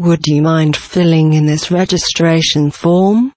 Would you mind filling in this registration form?